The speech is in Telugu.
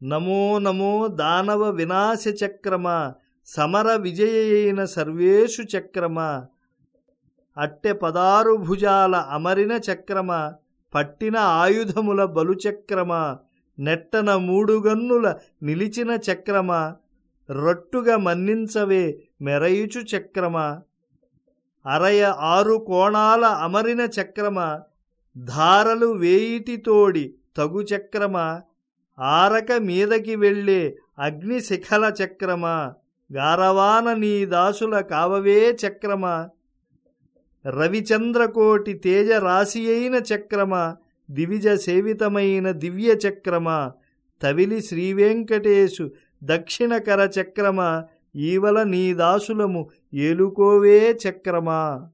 నమో నమో దానవ వినాశ చక్రమ సమర విజయైన సర్వేషు చక్రమ అట్టె పదారు భుజాల అమరిన చక్రమ పట్టిన ఆయుధముల బలుచక్రమ నెట్టన మూడుగన్నుల నిలిచిన చక్రమ రొట్టుగా మన్నించవే మెరయుచు చక్రమ అరయ ఆరు కోణాల అమరిన చక్రమ ధారలు వేయిటితోడి తగు చక్రమ ఆరక మీదకి వెళ్ళే అగ్నిశిఖల చక్రమ? గారవాన నీ దాసుల కావవే చక్రమ? రవిచంద్రకోటి తేజ అయిన చక్రమ? దివిజ సేవితమైన దివ్య చక్రమ? తవిలి శ్రీవెంకటేశు దక్షిణకర చక్రమ? ఈవల నీ దాసులము ఏలుకోవే చక్రమా?